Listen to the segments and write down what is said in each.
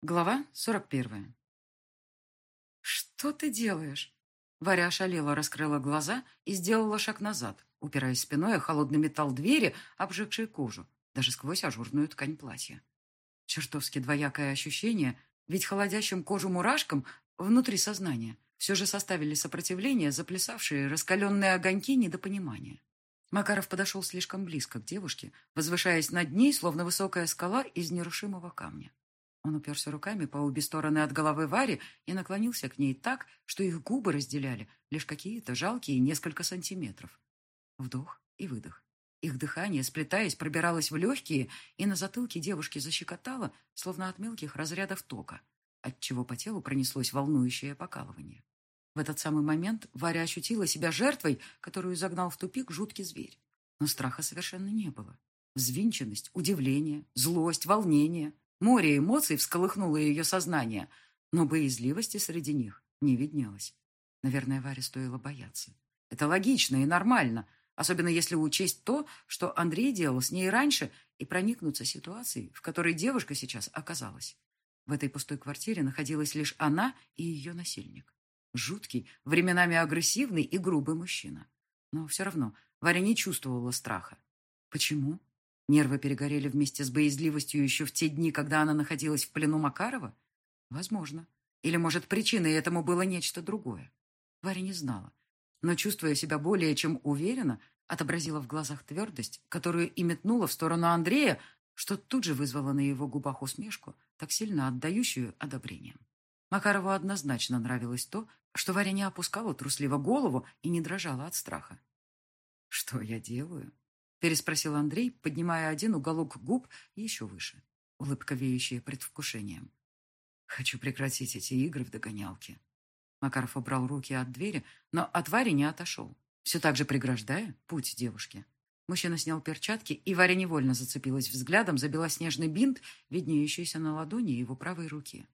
Глава 41. «Что ты делаешь?» Варя ошалела, раскрыла глаза и сделала шаг назад, упираясь спиной о холодный металл двери, обжегшей кожу, даже сквозь ажурную ткань платья. Чертовски двоякое ощущение, ведь холодящим кожу мурашкам внутри сознания все же составили сопротивление заплясавшие раскаленные огоньки недопонимания. Макаров подошел слишком близко к девушке, возвышаясь над ней, словно высокая скала из нерушимого камня. Он уперся руками по обе стороны от головы Вари и наклонился к ней так, что их губы разделяли лишь какие-то жалкие несколько сантиметров. Вдох и выдох. Их дыхание, сплетаясь, пробиралось в легкие, и на затылке девушки защекотало, словно от мелких разрядов тока, отчего по телу пронеслось волнующее покалывание. В этот самый момент Варя ощутила себя жертвой, которую загнал в тупик жуткий зверь. Но страха совершенно не было. Взвинченность, удивление, злость, волнение Море эмоций всколыхнуло ее сознание, но боязливости среди них не виднелось. Наверное, Варе стоило бояться. Это логично и нормально, особенно если учесть то, что Андрей делал с ней раньше, и проникнуться ситуацией, в которой девушка сейчас оказалась. В этой пустой квартире находилась лишь она и ее насильник. Жуткий, временами агрессивный и грубый мужчина. Но все равно Варя не чувствовала страха. Почему? Нервы перегорели вместе с боязливостью еще в те дни, когда она находилась в плену Макарова? Возможно. Или, может, причиной этому было нечто другое? Варя не знала. Но, чувствуя себя более чем уверенно, отобразила в глазах твердость, которую и метнула в сторону Андрея, что тут же вызвало на его губах усмешку, так сильно отдающую одобрением. Макарову однозначно нравилось то, что Варя не опускала трусливо голову и не дрожала от страха. «Что я делаю?» Переспросил Андрей, поднимая один уголок губ еще выше, улыбка веющая предвкушением. «Хочу прекратить эти игры в догонялке». Макаров убрал руки от двери, но от Вари не отошел, все так же преграждая путь девушке. Мужчина снял перчатки, и Варя невольно зацепилась взглядом за белоснежный бинт, виднеющийся на ладони его правой руки.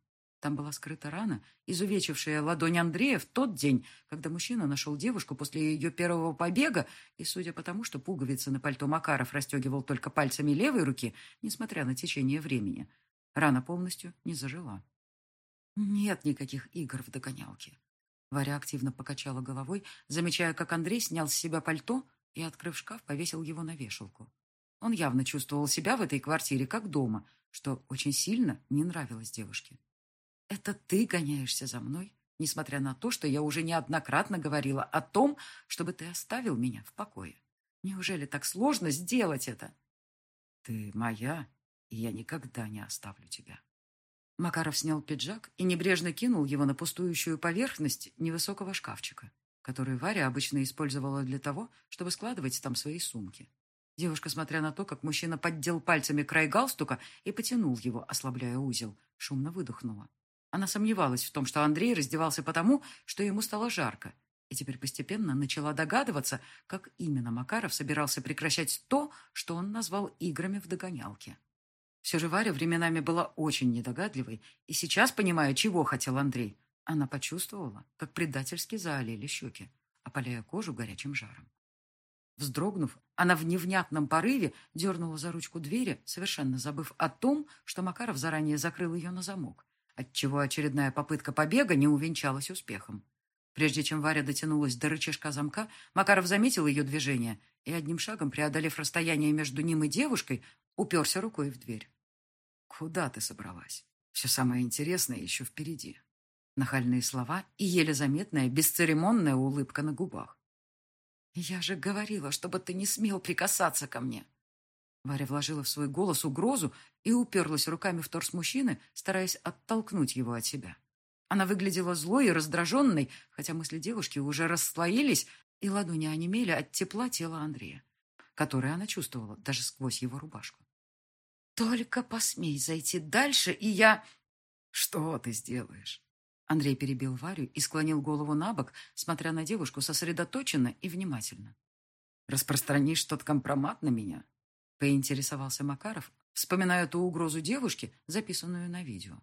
Там была скрыта рана, изувечившая ладонь Андрея в тот день, когда мужчина нашел девушку после ее первого побега, и, судя по тому, что пуговицы на пальто Макаров расстегивал только пальцами левой руки, несмотря на течение времени, рана полностью не зажила. Нет никаких игр в догонялке. Варя активно покачала головой, замечая, как Андрей снял с себя пальто и, открыв шкаф, повесил его на вешалку. Он явно чувствовал себя в этой квартире как дома, что очень сильно не нравилось девушке. Это ты гоняешься за мной, несмотря на то, что я уже неоднократно говорила о том, чтобы ты оставил меня в покое. Неужели так сложно сделать это? Ты моя, и я никогда не оставлю тебя. Макаров снял пиджак и небрежно кинул его на пустующую поверхность невысокого шкафчика, который Варя обычно использовала для того, чтобы складывать там свои сумки. Девушка, смотря на то, как мужчина поддел пальцами край галстука и потянул его, ослабляя узел, шумно выдохнула. Она сомневалась в том, что Андрей раздевался потому, что ему стало жарко, и теперь постепенно начала догадываться, как именно Макаров собирался прекращать то, что он назвал играми в догонялке. Все же Варя временами была очень недогадливой, и сейчас, понимая, чего хотел Андрей, она почувствовала, как предательски заолели щеки, опаляя кожу горячим жаром. Вздрогнув, она в невнятном порыве дернула за ручку двери, совершенно забыв о том, что Макаров заранее закрыл ее на замок, отчего очередная попытка побега не увенчалась успехом. Прежде чем Варя дотянулась до рычажка замка, Макаров заметил ее движение и, одним шагом преодолев расстояние между ним и девушкой, уперся рукой в дверь. «Куда ты собралась? Все самое интересное еще впереди». Нахальные слова и еле заметная, бесцеремонная улыбка на губах. «Я же говорила, чтобы ты не смел прикасаться ко мне!» Варя вложила в свой голос угрозу и уперлась руками в торс мужчины, стараясь оттолкнуть его от себя. Она выглядела злой и раздраженной, хотя мысли девушки уже расслоились, и ладони онемели от тепла тела Андрея, которое она чувствовала даже сквозь его рубашку. «Только посмей зайти дальше, и я...» «Что ты сделаешь?» Андрей перебил Варю и склонил голову на бок, смотря на девушку сосредоточенно и внимательно. «Распространишь тот компромат на меня?» Поинтересовался Макаров, вспоминая ту угрозу девушки, записанную на видео.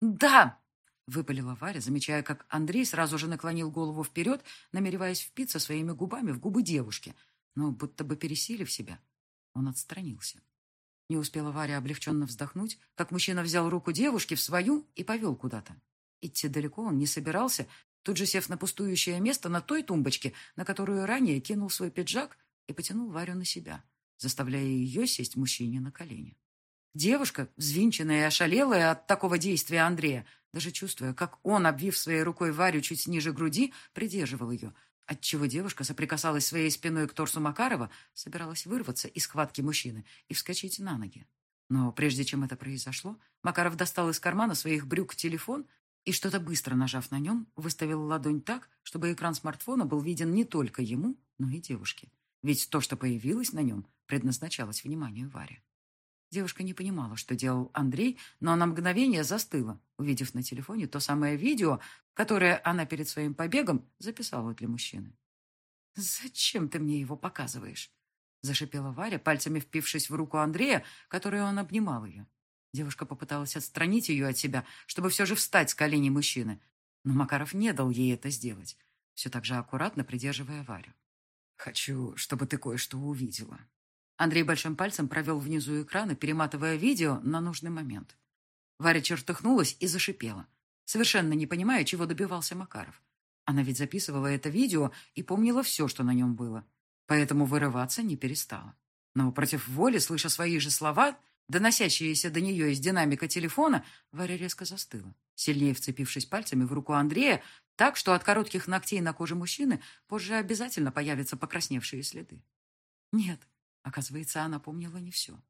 «Да!» — выпалила Варя, замечая, как Андрей сразу же наклонил голову вперед, намереваясь впиться своими губами в губы девушки, но будто бы пересилив себя, он отстранился. Не успела Варя облегченно вздохнуть, как мужчина взял руку девушки в свою и повел куда-то. Идти далеко он не собирался, тут же сев на пустующее место на той тумбочке, на которую ранее кинул свой пиджак и потянул Варю на себя, заставляя ее сесть мужчине на колени. Девушка, взвинченная и ошалелая от такого действия Андрея, даже чувствуя, как он, обвив своей рукой Варю чуть ниже груди, придерживал ее, отчего девушка соприкасалась своей спиной к торсу Макарова, собиралась вырваться из схватки мужчины и вскочить на ноги. Но прежде чем это произошло, Макаров достал из кармана своих брюк телефон и, что-то быстро нажав на нем, выставил ладонь так, чтобы экран смартфона был виден не только ему, но и девушке. Ведь то, что появилось на нем, предназначалось вниманию Варе. Девушка не понимала, что делал Андрей, но на мгновение застыла, увидев на телефоне то самое видео, которое она перед своим побегом записала для мужчины. «Зачем ты мне его показываешь?» Зашипела Варя, пальцами впившись в руку Андрея, которой он обнимал ее. Девушка попыталась отстранить ее от себя, чтобы все же встать с коленей мужчины, но Макаров не дал ей это сделать, все так же аккуратно придерживая Варю. «Хочу, чтобы ты кое-что увидела», Андрей большим пальцем провел внизу экрана, перематывая видео на нужный момент. Варя чертыхнулась и зашипела, совершенно не понимая, чего добивался Макаров. Она ведь записывала это видео и помнила все, что на нем было. Поэтому вырываться не перестала. Но против воли, слыша свои же слова, доносящиеся до нее из динамика телефона, Варя резко застыла, сильнее вцепившись пальцами в руку Андрея, так, что от коротких ногтей на коже мужчины позже обязательно появятся покрасневшие следы. Нет, Оказывается, она помнила не все.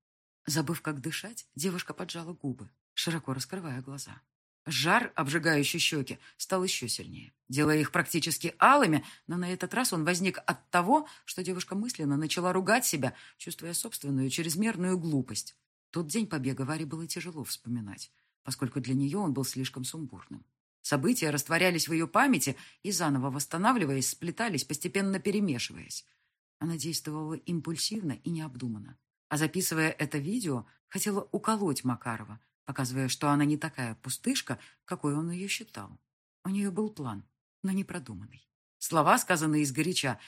Забыв, как дышать, девушка поджала губы, широко раскрывая глаза. Жар, обжигающий щеки, стал еще сильнее, делая их практически алыми, но на этот раз он возник от того, что девушка мысленно начала ругать себя, чувствуя собственную чрезмерную глупость. Тот день побега Варе было тяжело вспоминать, поскольку для нее он был слишком сумбурным. События растворялись в ее памяти и, заново восстанавливаясь, сплетались, постепенно перемешиваясь. Она действовала импульсивно и необдуманно. А записывая это видео, хотела уколоть Макарова, показывая, что она не такая пустышка, какой он ее считал. У нее был план, но не продуманный. Слова, сказанные изгоряча,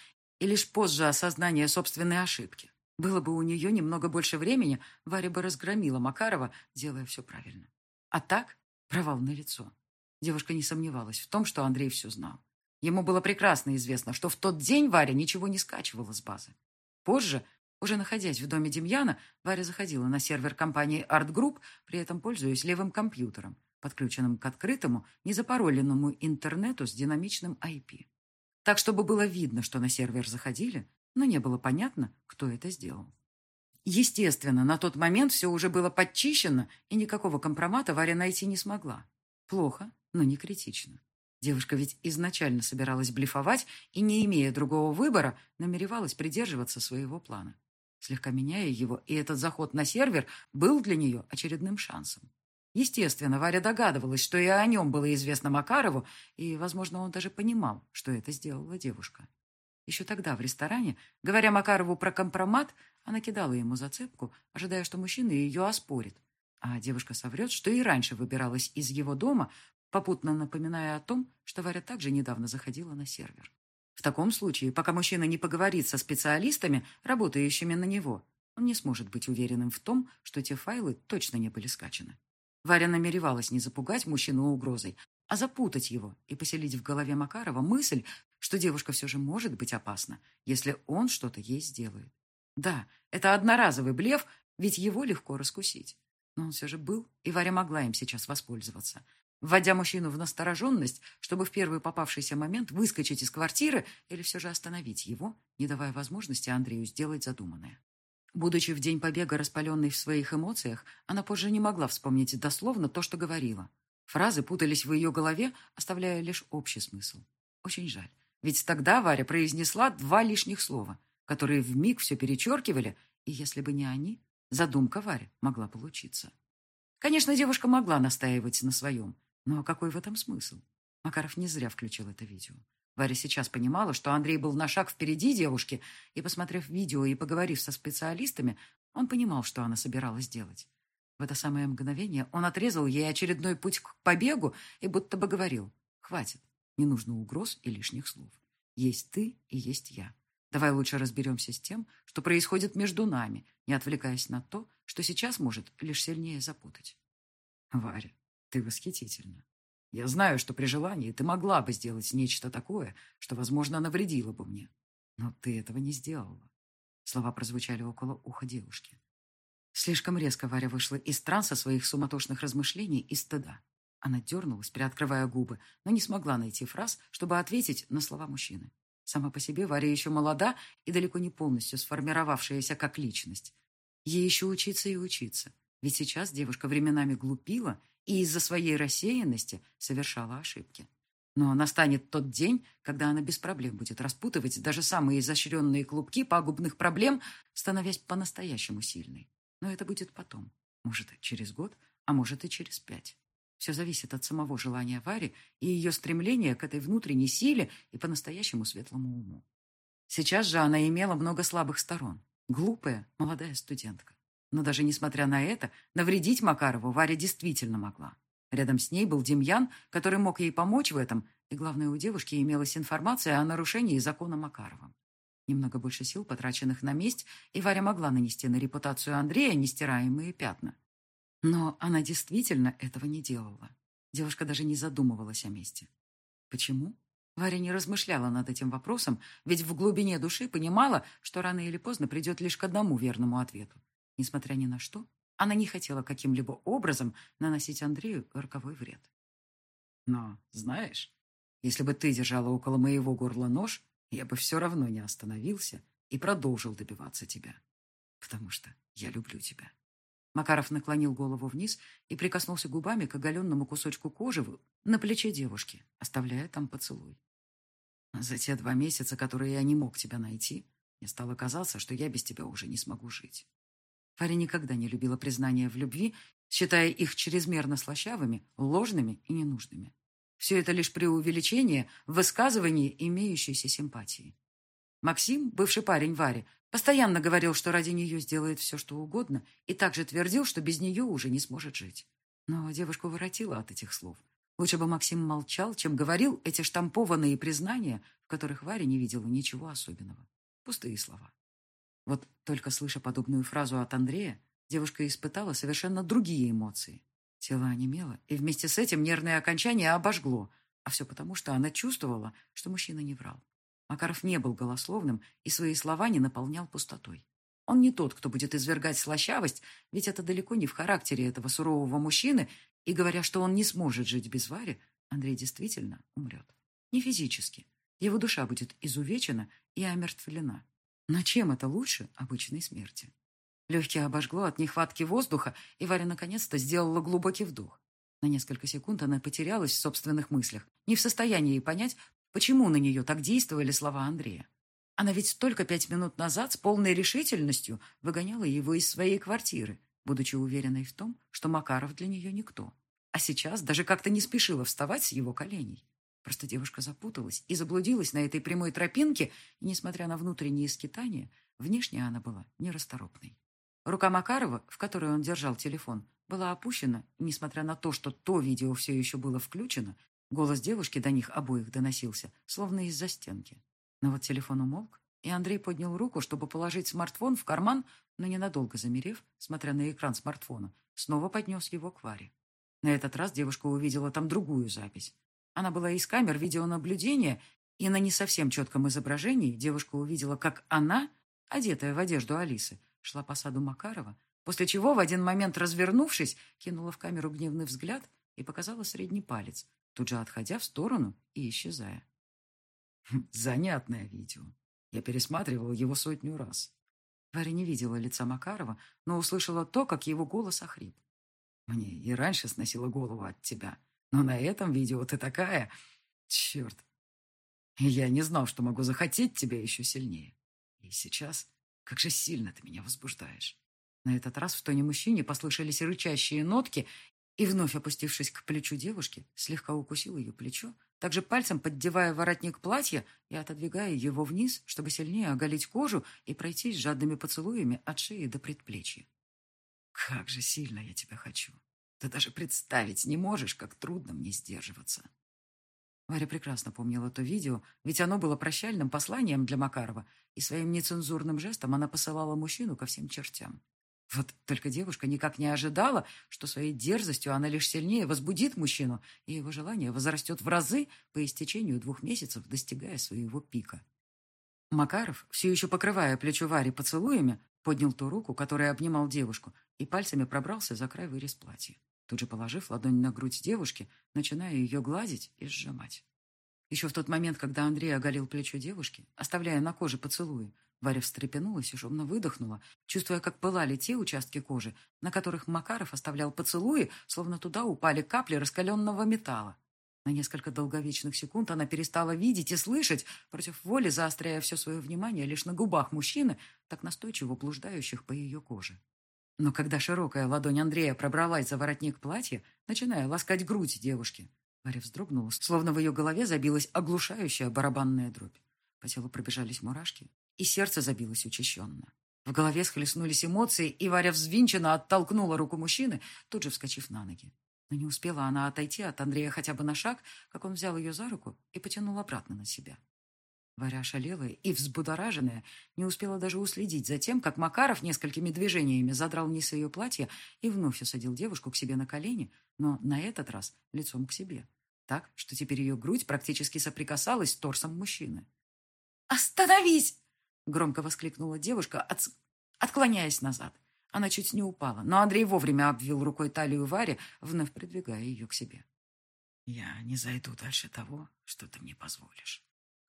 и лишь позже осознание собственной ошибки. Было бы у нее немного больше времени, Варя бы разгромила Макарова, делая все правильно. А так, провал на лицо. Девушка не сомневалась в том, что Андрей все знал. Ему было прекрасно известно, что в тот день Варя ничего не скачивала с базы. Позже, уже находясь в доме Демьяна, Варя заходила на сервер компании Art Group, при этом пользуясь левым компьютером, подключенным к открытому, незапароленному интернету с динамичным IP. Так, чтобы было видно, что на сервер заходили, но не было понятно, кто это сделал. Естественно, на тот момент все уже было подчищено, и никакого компромата Варя найти не смогла. Плохо, но не критично. Девушка ведь изначально собиралась блефовать и, не имея другого выбора, намеревалась придерживаться своего плана. Слегка меняя его, и этот заход на сервер был для нее очередным шансом. Естественно, Варя догадывалась, что и о нем было известно Макарову, и, возможно, он даже понимал, что это сделала девушка. Еще тогда в ресторане, говоря Макарову про компромат, она кидала ему зацепку, ожидая, что мужчина ее оспорит. А девушка соврет, что и раньше выбиралась из его дома, попутно напоминая о том, что Варя также недавно заходила на сервер. В таком случае, пока мужчина не поговорит со специалистами, работающими на него, он не сможет быть уверенным в том, что те файлы точно не были скачаны. Варя намеревалась не запугать мужчину угрозой, а запутать его и поселить в голове Макарова мысль, что девушка все же может быть опасна, если он что-то ей сделает. Да, это одноразовый блеф, ведь его легко раскусить. Но он все же был, и Варя могла им сейчас воспользоваться вводя мужчину в настороженность, чтобы в первый попавшийся момент выскочить из квартиры или все же остановить его, не давая возможности Андрею сделать задуманное. Будучи в день побега распаленной в своих эмоциях, она позже не могла вспомнить дословно то, что говорила. Фразы путались в ее голове, оставляя лишь общий смысл. Очень жаль. Ведь тогда Варя произнесла два лишних слова, которые вмиг все перечеркивали, и если бы не они, задумка Вари могла получиться. Конечно, девушка могла настаивать на своем, но какой в этом смысл? Макаров не зря включил это видео. Варя сейчас понимала, что Андрей был на шаг впереди девушки, и, посмотрев видео и поговорив со специалистами, он понимал, что она собиралась делать. В это самое мгновение он отрезал ей очередной путь к побегу и будто бы говорил «Хватит, не нужно угроз и лишних слов. Есть ты и есть я. Давай лучше разберемся с тем, что происходит между нами, не отвлекаясь на то, что сейчас может лишь сильнее запутать. Варя, ты восхитительна. Я знаю, что при желании ты могла бы сделать нечто такое, что, возможно, навредило бы мне. Но ты этого не сделала. Слова прозвучали около уха девушки. Слишком резко Варя вышла из транса своих суматошных размышлений и стыда. Она дернулась, приоткрывая губы, но не смогла найти фраз, чтобы ответить на слова мужчины. Сама по себе Варя еще молода и далеко не полностью сформировавшаяся как личность. Ей еще учиться и учиться. Ведь сейчас девушка временами глупила и из-за своей рассеянности совершала ошибки. Но настанет тот день, когда она без проблем будет распутывать даже самые изощренные клубки пагубных проблем, становясь по-настоящему сильной. Но это будет потом. Может, через год, а может и через пять. Все зависит от самого желания Вари и ее стремления к этой внутренней силе и по-настоящему светлому уму. Сейчас же она имела много слабых сторон. Глупая, молодая студентка. Но даже несмотря на это, навредить Макарову Варя действительно могла. Рядом с ней был Демьян, который мог ей помочь в этом, и, главное, у девушки имелась информация о нарушении закона Макарова. Немного больше сил, потраченных на месть, и Варя могла нанести на репутацию Андрея нестираемые пятна. Но она действительно этого не делала. Девушка даже не задумывалась о мести. Почему? Варя не размышляла над этим вопросом, ведь в глубине души понимала, что рано или поздно придет лишь к одному верному ответу. Несмотря ни на что, она не хотела каким-либо образом наносить Андрею роковой вред. Но, знаешь, если бы ты держала около моего горла нож, я бы все равно не остановился и продолжил добиваться тебя. Потому что я люблю тебя. Макаров наклонил голову вниз и прикоснулся губами к оголенному кусочку кожи на плече девушки, оставляя там поцелуй. За те два месяца, которые я не мог тебя найти, мне стало казаться, что я без тебя уже не смогу жить. Фаря никогда не любила признания в любви, считая их чрезмерно слащавыми, ложными и ненужными. Все это лишь преувеличение в высказывании имеющейся симпатии. Максим, бывший парень Вари, постоянно говорил, что ради нее сделает все, что угодно, и также твердил, что без нее уже не сможет жить. Но девушку воротила от этих слов. Лучше бы Максим молчал, чем говорил эти штампованные признания, в которых Варя не видела ничего особенного. Пустые слова. Вот только слыша подобную фразу от Андрея, девушка испытала совершенно другие эмоции. Тело онемело, и вместе с этим нервное окончание обожгло, а все потому, что она чувствовала, что мужчина не врал. Макаров не был голословным и свои слова не наполнял пустотой. Он не тот, кто будет извергать слащавость, ведь это далеко не в характере этого сурового мужчины, и говоря, что он не сможет жить без Вари, Андрей действительно умрет. Не физически. Его душа будет изувечена и омертвлена. Но чем это лучше обычной смерти? Легкие обожгло от нехватки воздуха, и Варя наконец-то сделала глубокий вдох. На несколько секунд она потерялась в собственных мыслях, не в состоянии понять, почему на нее так действовали слова Андрея. Она ведь только пять минут назад с полной решительностью выгоняла его из своей квартиры, будучи уверенной в том, что Макаров для нее никто. А сейчас даже как-то не спешила вставать с его коленей. Просто девушка запуталась и заблудилась на этой прямой тропинке, и, несмотря на внутренние скитания, внешне она была нерасторопной. Рука Макарова, в которой он держал телефон, была опущена, и, несмотря на то, что то видео все еще было включено, голос девушки до них обоих доносился, словно из-за стенки. Но вот телефон умолк, и Андрей поднял руку, чтобы положить смартфон в карман, но ненадолго замерев, смотря на экран смартфона, снова поднес его к Варе. На этот раз девушка увидела там другую запись. Она была из камер видеонаблюдения, и на не совсем четком изображении девушка увидела, как она, одетая в одежду Алисы, шла по саду Макарова, после чего, в один момент развернувшись, кинула в камеру гневный взгляд и показала средний палец, тут же отходя в сторону и исчезая. Хм, занятное видео. Я пересматривал его сотню раз. Варя не видела лица Макарова, но услышала то, как его голос охрип. Мне и раньше сносило голову от тебя. Но на этом видео ты такая... Черт. Я не знал, что могу захотеть тебя еще сильнее. И сейчас, как же сильно ты меня возбуждаешь. На этот раз в тоне мужчине послышались рычащие нотки, и, вновь опустившись к плечу девушки, слегка укусил ее плечо, также пальцем поддевая воротник платья и отодвигая его вниз, чтобы сильнее оголить кожу и пройтись жадными поцелуями от шеи до предплечья. «Как же сильно я тебя хочу!» Ты даже представить не можешь, как трудно мне сдерживаться. Варя прекрасно помнила то видео, ведь оно было прощальным посланием для Макарова, и своим нецензурным жестом она посылала мужчину ко всем чертям. Вот только девушка никак не ожидала, что своей дерзостью она лишь сильнее возбудит мужчину, и его желание возрастет в разы по истечению двух месяцев, достигая своего пика. Макаров, все еще покрывая плечо Вари поцелуями, поднял ту руку, которая обнимал девушку, и пальцами пробрался за край вырез платья, тут же положив ладонь на грудь девушки, начиная ее гладить и сжимать. Еще в тот момент, когда Андрей оголил плечо девушки, оставляя на коже поцелуи, Варя встрепенулась и шумно выдохнула, чувствуя, как пылали те участки кожи, на которых Макаров оставлял поцелуи, словно туда упали капли раскаленного металла. На несколько долговечных секунд она перестала видеть и слышать, против воли заостряя все свое внимание лишь на губах мужчины, так настойчиво блуждающих по ее коже. Но когда широкая ладонь Андрея пробралась за воротник платья, начиная ласкать грудь девушки, Варя вздрогнула, словно в ее голове забилась оглушающая барабанная дробь. По телу пробежались мурашки, и сердце забилось учащенно. В голове схлестнулись эмоции, и Варя взвинченно оттолкнула руку мужчины, тут же вскочив на ноги. Но не успела она отойти от Андрея хотя бы на шаг, как он взял ее за руку и потянул обратно на себя. Варя ошалелая и взбудораженная, не успела даже уследить за тем, как Макаров несколькими движениями задрал низ ее платья и вновь усадил девушку к себе на колени, но на этот раз лицом к себе, так, что теперь ее грудь практически соприкасалась с торсом мужчины. «Остановись!» Громко воскликнула девушка, от... отклоняясь назад. Она чуть не упала, но Андрей вовремя обвил рукой талию Вари, вновь придвигая ее к себе. «Я не зайду дальше того, что ты мне позволишь», —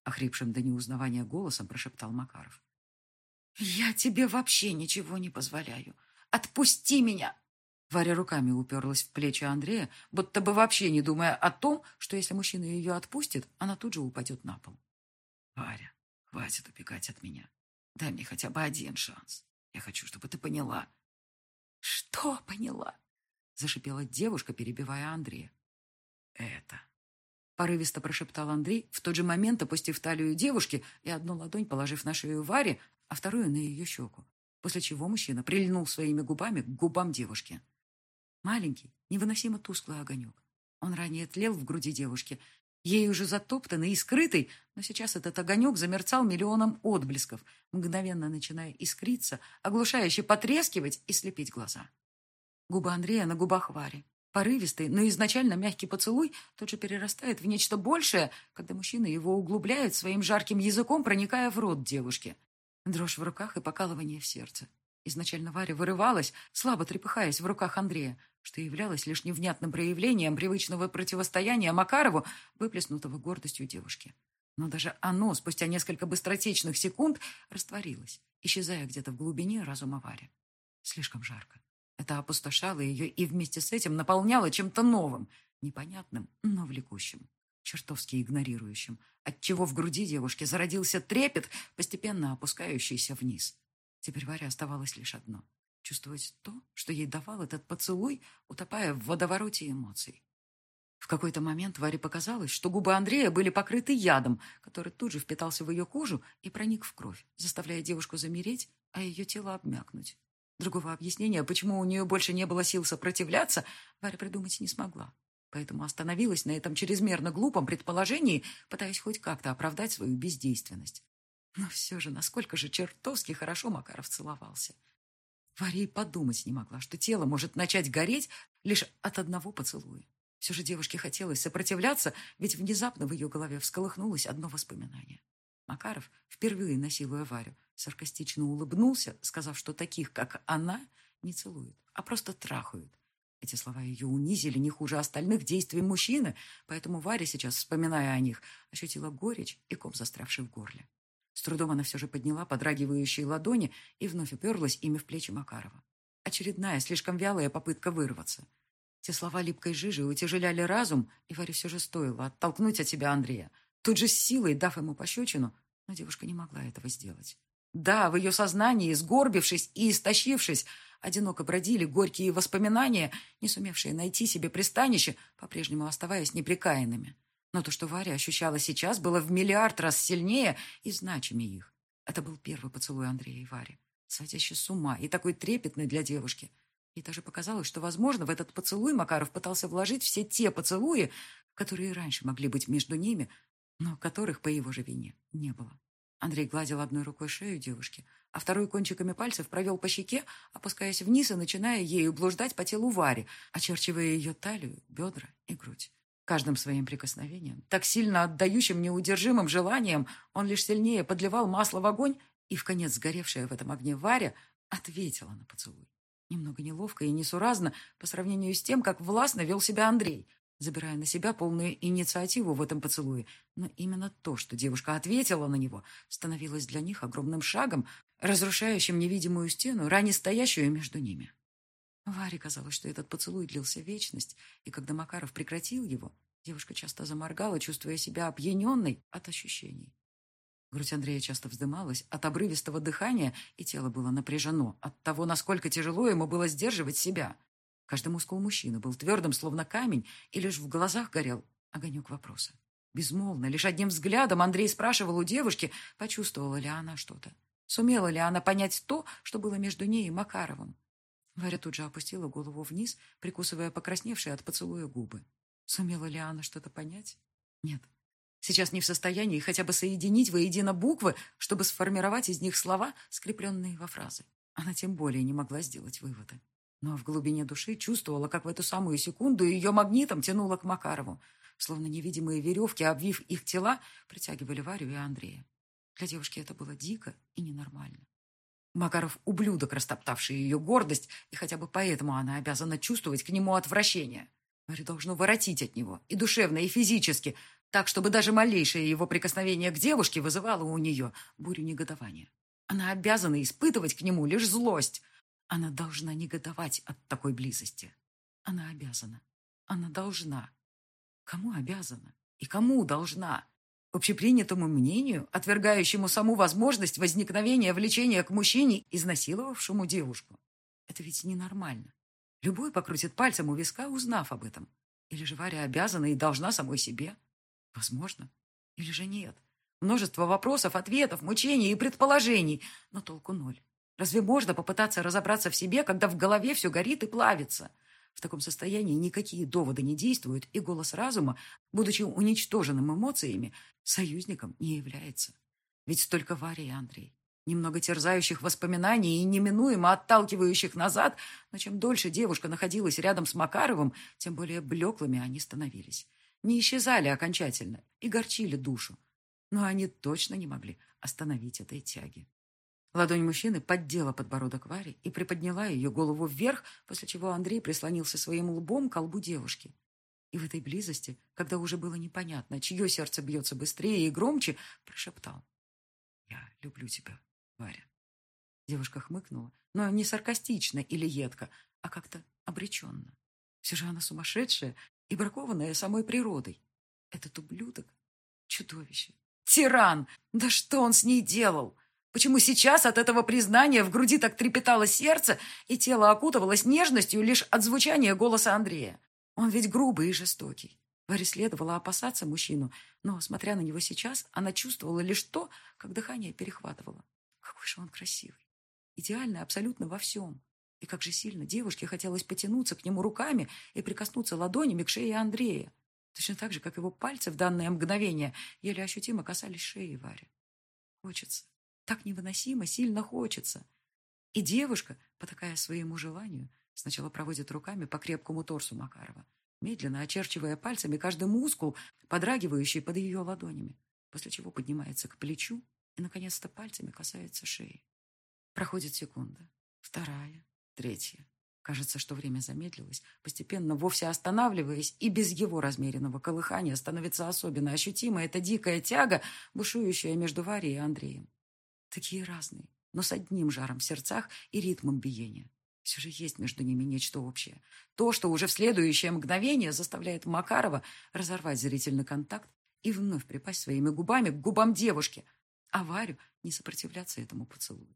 охрипшим до неузнавания голосом прошептал Макаров. «Я тебе вообще ничего не позволяю. Отпусти меня!» Варя руками уперлась в плечи Андрея, будто бы вообще не думая о том, что если мужчина ее отпустит, она тут же упадет на пол. «Варя, Хватит убегать от меня. Дай мне хотя бы один шанс. Я хочу, чтобы ты поняла. Что поняла? Зашипела девушка, перебивая Андрея. Это. Порывисто прошептал Андрей, в тот же момент опустив талию девушки и одну ладонь положив на шею Варе, а вторую на ее щеку, после чего мужчина прильнул своими губами к губам девушки. Маленький, невыносимо тусклый огонек. Он ранее тлел в груди девушки, Ей уже затоптанный и скрытый, но сейчас этот огонек замерцал миллионом отблесков, мгновенно начиная искриться, оглушающе потрескивать и слепить глаза. Губы Андрея на губах Вари. Порывистый, но изначально мягкий поцелуй тут же перерастает в нечто большее, когда мужчина его углубляет своим жарким языком, проникая в рот девушки. Дрожь в руках и покалывание в сердце. Изначально Варя вырывалась, слабо трепыхаясь в руках Андрея, что являлось лишь невнятным проявлением привычного противостояния Макарову, выплеснутого гордостью девушки. Но даже оно спустя несколько быстротечных секунд растворилось, исчезая где-то в глубине разума Вари. Слишком жарко. Это опустошало ее и вместе с этим наполняло чем-то новым, непонятным, но влекущим, чертовски игнорирующим, отчего в груди девушки зародился трепет, постепенно опускающийся вниз. Теперь Варе оставалось лишь одно — чувствовать то, что ей давал этот поцелуй, утопая в водовороте эмоций. В какой-то момент Варе показалось, что губы Андрея были покрыты ядом, который тут же впитался в ее кожу и проник в кровь, заставляя девушку замереть, а ее тело обмякнуть. Другого объяснения, почему у нее больше не было сил сопротивляться, Варя придумать не смогла. Поэтому остановилась на этом чрезмерно глупом предположении, пытаясь хоть как-то оправдать свою бездейственность. Но все же, насколько же чертовски хорошо Макаров целовался. Варя и подумать не могла, что тело может начать гореть лишь от одного поцелуя. Все же девушке хотелось сопротивляться, ведь внезапно в ее голове всколыхнулось одно воспоминание. Макаров, впервые насилуя Варю, саркастично улыбнулся, сказав, что таких, как она, не целуют, а просто трахают. Эти слова ее унизили не хуже остальных действий мужчины, поэтому Варя сейчас, вспоминая о них, ощутила горечь и ком застрявший в горле. С трудом она все же подняла подрагивающие ладони и вновь уперлась ими в плечи Макарова. Очередная, слишком вялая попытка вырваться. Те слова липкой жижи утяжеляли разум, и Варе все же стоило оттолкнуть от себя Андрея, тут же силой дав ему пощечину, но девушка не могла этого сделать. Да, в ее сознании, сгорбившись и истощившись, одиноко бродили горькие воспоминания, не сумевшие найти себе пристанище, по-прежнему оставаясь неприкаянными. Но то, что Варя ощущала сейчас, было в миллиард раз сильнее и значимее их. Это был первый поцелуй Андрея и Вари, сводящий с ума и такой трепетный для девушки. И даже показалось, что, возможно, в этот поцелуй Макаров пытался вложить все те поцелуи, которые раньше могли быть между ними, но которых, по его же вине, не было. Андрей гладил одной рукой шею девушки, а второй кончиками пальцев провел по щеке, опускаясь вниз и начиная ею блуждать по телу Вари, очерчивая ее талию, бедра и грудь. Каждым своим прикосновением, так сильно отдающим неудержимым желанием, он лишь сильнее подливал масло в огонь, и в конец сгоревшая в этом огне Варя ответила на поцелуй. Немного неловко и несуразно по сравнению с тем, как властно вел себя Андрей, забирая на себя полную инициативу в этом поцелуе. Но именно то, что девушка ответила на него, становилось для них огромным шагом, разрушающим невидимую стену, ранее стоящую между ними. Варе казалось, что этот поцелуй длился вечность, и когда Макаров прекратил его, девушка часто заморгала, чувствуя себя опьяненной от ощущений. Грудь Андрея часто вздымалась от обрывистого дыхания, и тело было напряжено от того, насколько тяжело ему было сдерживать себя. Каждый мускул мужчины был твердым, словно камень, и лишь в глазах горел огонек вопроса. Безмолвно, лишь одним взглядом Андрей спрашивал у девушки, почувствовала ли она что-то. Сумела ли она понять то, что было между ней и Макаровым. Варя тут же опустила голову вниз, прикусывая покрасневшие от поцелуя губы. Сумела ли она что-то понять? Нет. Сейчас не в состоянии хотя бы соединить воедино буквы, чтобы сформировать из них слова, скрепленные во фразы. Она тем более не могла сделать выводы. Но в глубине души чувствовала, как в эту самую секунду ее магнитом тянуло к Макарову, словно невидимые веревки, обвив их тела, притягивали Варю и Андрея. Для девушки это было дико и ненормально. Макаров – ублюдок, растоптавший ее гордость, и хотя бы поэтому она обязана чувствовать к нему отвращение. Варя должно воротить от него и душевно, и физически, так, чтобы даже малейшее его прикосновение к девушке вызывало у нее бурю негодования. Она обязана испытывать к нему лишь злость. Она должна негодовать от такой близости. Она обязана. Она должна. Кому обязана? И кому должна? Общепринятому мнению, отвергающему саму возможность возникновения влечения к мужчине, изнасиловавшему девушку. Это ведь ненормально. Любой покрутит пальцем у виска, узнав об этом. Или же Варя обязана и должна самой себе. Возможно. Или же нет. Множество вопросов, ответов, мучений и предположений, но толку ноль. Разве можно попытаться разобраться в себе, когда в голове все горит и плавится? В таком состоянии никакие доводы не действуют, и голос разума, будучи уничтоженным эмоциями, союзником не является. Ведь столько Варя Андрей. Немного терзающих воспоминаний и неминуемо отталкивающих назад, но чем дольше девушка находилась рядом с Макаровым, тем более блеклыми они становились. Не исчезали окончательно и горчили душу. Но они точно не могли остановить этой тяги. Ладонь мужчины поддела подбородок Варе и приподняла ее голову вверх, после чего Андрей прислонился своим лбом к колбу девушки. И в этой близости, когда уже было непонятно, чье сердце бьется быстрее и громче, прошептал. «Я люблю тебя, Варя». Девушка хмыкнула, но не саркастично или едко, а как-то обреченно. Все же она сумасшедшая и бракованная самой природой. Этот ублюдок — чудовище. Тиран! Да что он с ней делал? Почему сейчас от этого признания в груди так трепетало сердце, и тело окутывалось нежностью лишь от звучания голоса Андрея? Он ведь грубый и жестокий. Варе следовало опасаться мужчину, но, смотря на него сейчас, она чувствовала лишь то, как дыхание перехватывало. Какой же он красивый. Идеальный абсолютно во всем. И как же сильно девушке хотелось потянуться к нему руками и прикоснуться ладонями к шее Андрея. Точно так же, как его пальцы в данное мгновение еле ощутимо касались шеи Вари. Хочется, так невыносимо сильно хочется. И девушка, потакая своему желанию, сначала проводит руками по крепкому торсу Макарова, медленно очерчивая пальцами каждый мускул, подрагивающий под ее ладонями, после чего поднимается к плечу и, наконец-то, пальцами касается шеи. Проходит секунда, вторая, третья. Кажется, что время замедлилось, постепенно вовсе останавливаясь, и без его размеренного колыхания становится особенно ощутима эта дикая тяга, бушующая между Варей и Андреем. Такие разные, но с одним жаром в сердцах и ритмом биения. Все же есть между ними нечто общее. То, что уже в следующее мгновение заставляет Макарова разорвать зрительный контакт и вновь припасть своими губами к губам девушки, а Варю не сопротивляться этому поцелую.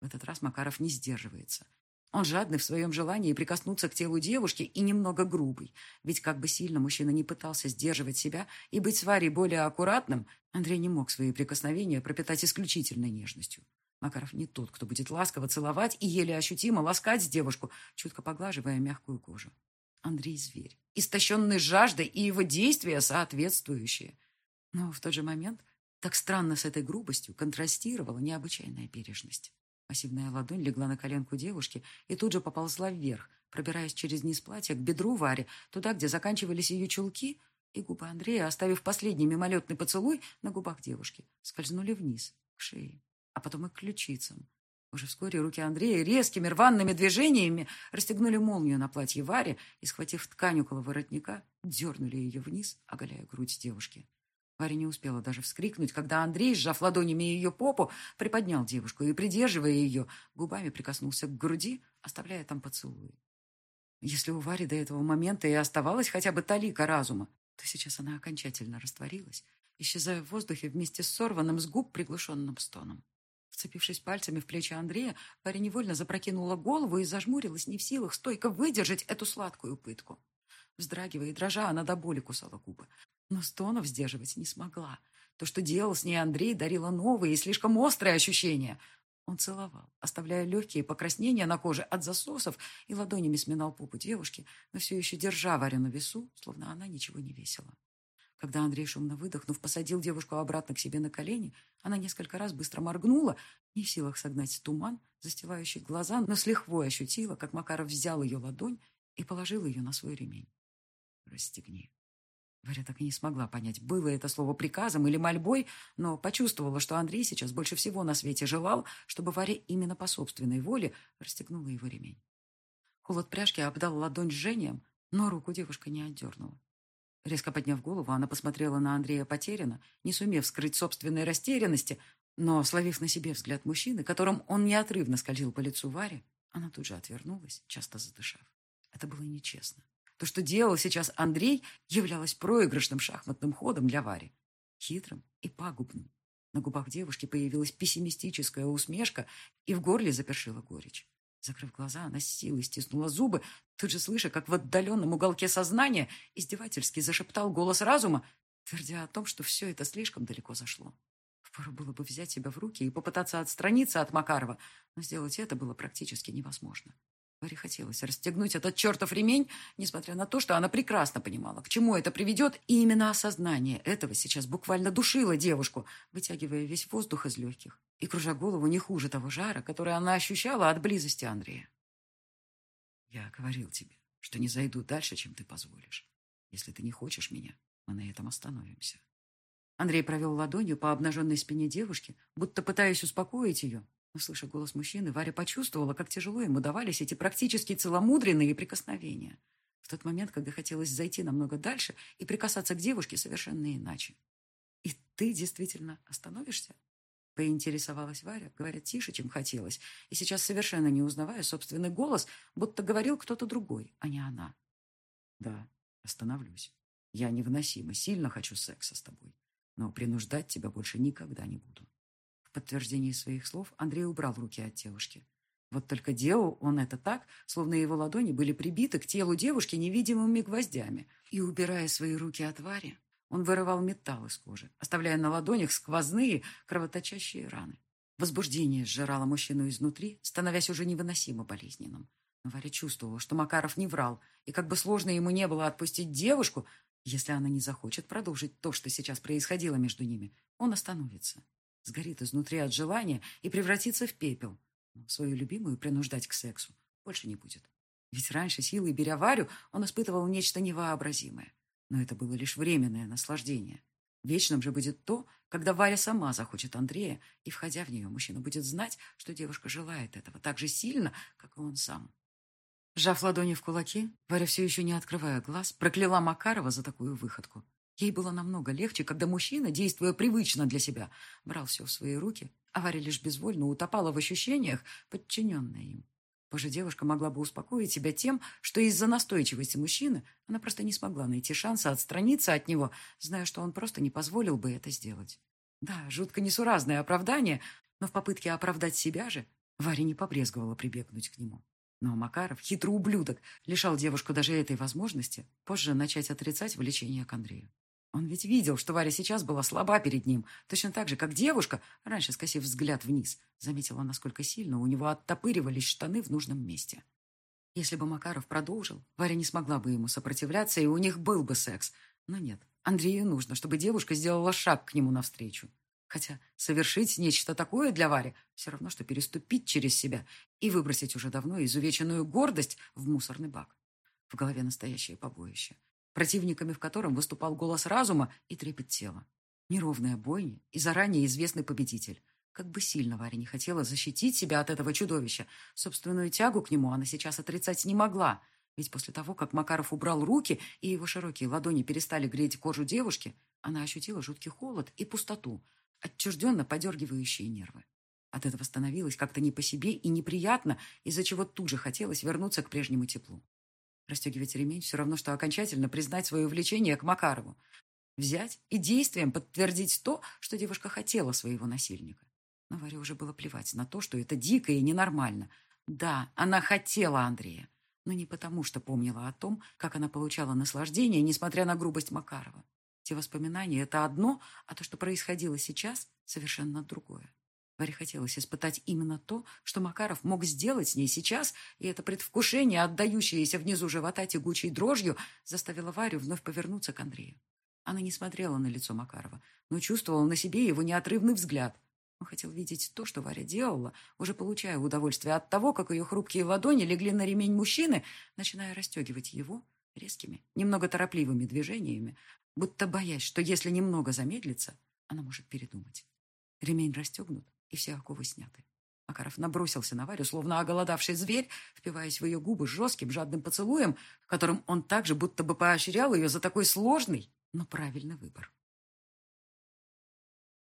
В этот раз Макаров не сдерживается. Он жадный в своем желании прикоснуться к телу девушки и немного грубый. Ведь как бы сильно мужчина не пытался сдерживать себя и быть с Варей более аккуратным, Андрей не мог свои прикосновения пропитать исключительной нежностью. Макаров не тот, кто будет ласково целовать и еле ощутимо ласкать девушку, чутко поглаживая мягкую кожу. Андрей – зверь, истощенный жаждой, и его действия соответствующие. Но в тот же момент Так странно с этой грубостью контрастировала необычайная бережность. Массивная ладонь легла на коленку девушки и тут же поползла вверх, пробираясь через низ платья к бедру Вари, туда, где заканчивались ее чулки, и губы Андрея, оставив последний мимолетный поцелуй на губах девушки, скользнули вниз, к шее, а потом и к ключицам. Уже вскоре руки Андрея резкими рваными движениями расстегнули молнию на платье Вари и, схватив ткань около воротника, дернули ее вниз, оголяя грудь девушки. Варя не успела даже вскрикнуть, когда Андрей, сжав ладонями ее попу, приподнял девушку и, придерживая ее, губами прикоснулся к груди, оставляя там поцелуй. Если у Вари до этого момента и оставалась хотя бы талика разума, то сейчас она окончательно растворилась, исчезая в воздухе вместе с сорванным с губ приглушенным стоном. Вцепившись пальцами в плечи Андрея, Варя невольно запрокинула голову и зажмурилась, не в силах стойко выдержать эту сладкую пытку. Вздрагивая и дрожа, она до боли кусала губы, но стонов сдерживать не смогла. То, что делал с ней Андрей, дарило новые и слишком острые ощущения. Он целовал, оставляя легкие покраснения на коже от засосов и ладонями сминал попу девушки, но все еще держа Варю на весу, словно она ничего не весила. Когда Андрей, шумно выдохнув, посадил девушку обратно к себе на колени, она несколько раз быстро моргнула, не в силах согнать туман, застилающий глаза, но с лихвой ощутила, как Макаров взял ее ладонь и положил ее на свой ремень. «Расстегни», Варя так и не смогла понять, было это слово приказом или мольбой, но почувствовала, что Андрей сейчас больше всего на свете желал, чтобы Варя именно по собственной воле расстегнула его ремень. Холод пряжки обдал ладонь жжением, но руку девушка не отдернула. Резко подняв голову, она посмотрела на Андрея потерянно, не сумев скрыть собственной растерянности, но, словив на себе взгляд мужчины, которым он неотрывно скользил по лицу Варе, она тут же отвернулась, часто задышав. Это было нечестно. То, что делал сейчас Андрей, являлось проигрышным шахматным ходом для Вари. Хитрым и пагубным. На губах девушки появилась пессимистическая усмешка, и в горле запершила горечь. Закрыв глаза, она с силой стиснула зубы, тут же слыша, как в отдаленном уголке сознания издевательски зашептал голос разума, твердя о том, что все это слишком далеко зашло. Впору было бы взять себя в руки и попытаться отстраниться от Макарова, но сделать это было практически невозможно. Варе хотелось расстегнуть этот чертов ремень, несмотря на то, что она прекрасно понимала, к чему это приведет, и именно осознание этого сейчас буквально душило девушку, вытягивая весь воздух из легких и кружа голову не хуже того жара, который она ощущала от близости Андрея. «Я говорил тебе, что не зайду дальше, чем ты позволишь. Если ты не хочешь меня, мы на этом остановимся». Андрей провел ладонью по обнаженной спине девушки, будто пытаясь успокоить ее, Услышав голос мужчины, Варя почувствовала, как тяжело ему давались эти практически целомудренные прикосновения. В тот момент, когда хотелось зайти намного дальше и прикасаться к девушке совершенно иначе. «И ты действительно остановишься?» Поинтересовалась Варя, говоря тише, чем хотелось, и сейчас совершенно не узнавая собственный голос, будто говорил кто-то другой, а не она. «Да, остановлюсь. Я невыносимо сильно хочу секса с тобой, но принуждать тебя больше никогда не буду». В подтверждении своих слов Андрей убрал руки от девушки. Вот только делал он это так, словно его ладони были прибиты к телу девушки невидимыми гвоздями. И, убирая свои руки от Вари, он вырывал металл из кожи, оставляя на ладонях сквозные, кровоточащие раны. Возбуждение сжирало мужчину изнутри, становясь уже невыносимо болезненным. Но Варя чувствовала, что Макаров не врал, и как бы сложно ему не было отпустить девушку, если она не захочет продолжить то, что сейчас происходило между ними, он остановится сгорит изнутри от желания и превратится в пепел. Но свою любимую принуждать к сексу больше не будет. Ведь раньше, силой беря Варю, он испытывал нечто невообразимое. Но это было лишь временное наслаждение. Вечным же будет то, когда Варя сама захочет Андрея, и, входя в нее, мужчина будет знать, что девушка желает этого так же сильно, как и он сам. Сжав ладони в кулаки, Варя все еще не открывая глаз, прокляла Макарова за такую выходку. Ей было намного легче, когда мужчина, действуя привычно для себя, брал все в свои руки, а Варя лишь безвольно утопала в ощущениях, подчиненная им. Позже девушка могла бы успокоить себя тем, что из-за настойчивости мужчины она просто не смогла найти шанса отстраниться от него, зная, что он просто не позволил бы это сделать. Да, жутко несуразное оправдание, но в попытке оправдать себя же Варя не побрезговала прибегнуть к нему. Но Макаров, хитрый ублюдок, лишал девушку даже этой возможности позже начать отрицать влечение к Андрею. Он ведь видел, что Варя сейчас была слаба перед ним, точно так же, как девушка, раньше скосив взгляд вниз, заметила, насколько сильно у него оттопыривались штаны в нужном месте. Если бы Макаров продолжил, Варя не смогла бы ему сопротивляться, и у них был бы секс. Но нет, Андрею нужно, чтобы девушка сделала шаг к нему навстречу. Хотя совершить нечто такое для Вари все равно, что переступить через себя и выбросить уже давно изувеченную гордость в мусорный бак. В голове настоящее побоище, противниками в котором выступал голос разума и трепет тела. Неровная бойня и заранее известный победитель. Как бы сильно Варя не хотела защитить себя от этого чудовища, собственную тягу к нему она сейчас отрицать не могла. Ведь после того, как Макаров убрал руки и его широкие ладони перестали греть кожу девушки, она ощутила жуткий холод и пустоту, отчужденно подергивающие нервы. От этого становилось как-то не по себе и неприятно, из-за чего тут же хотелось вернуться к прежнему теплу. Расстегивать ремень все равно, что окончательно признать свое влечение к Макарову. Взять и действием подтвердить то, что девушка хотела своего насильника. Но Варе уже было плевать на то, что это дико и ненормально. Да, она хотела Андрея, но не потому, что помнила о том, как она получала наслаждение, несмотря на грубость Макарова. Те воспоминания — это одно, а то, что происходило сейчас, совершенно другое. Варе хотелось испытать именно то, что Макаров мог сделать с ней сейчас, и это предвкушение, отдающееся внизу живота тягучей дрожью, заставило Варю вновь повернуться к Андрею. Она не смотрела на лицо Макарова, но чувствовала на себе его неотрывный взгляд. Он хотел видеть то, что Варя делала, уже получая удовольствие от того, как ее хрупкие ладони легли на ремень мужчины, начиная расстегивать его резкими, немного торопливыми движениями, будто боясь, что если немного замедлится, она может передумать. Ремень расстегнут, и все оковы сняты. Макаров набросился на Варю, словно оголодавший зверь, впиваясь в ее губы жестким, жадным поцелуем, которым он также будто бы поощрял ее за такой сложный, но правильный выбор.